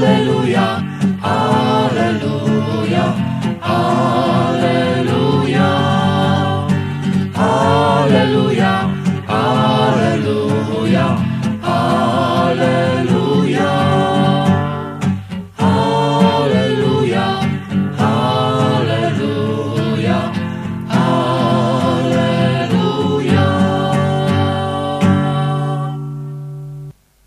Aleluja, aleluja, aleluja.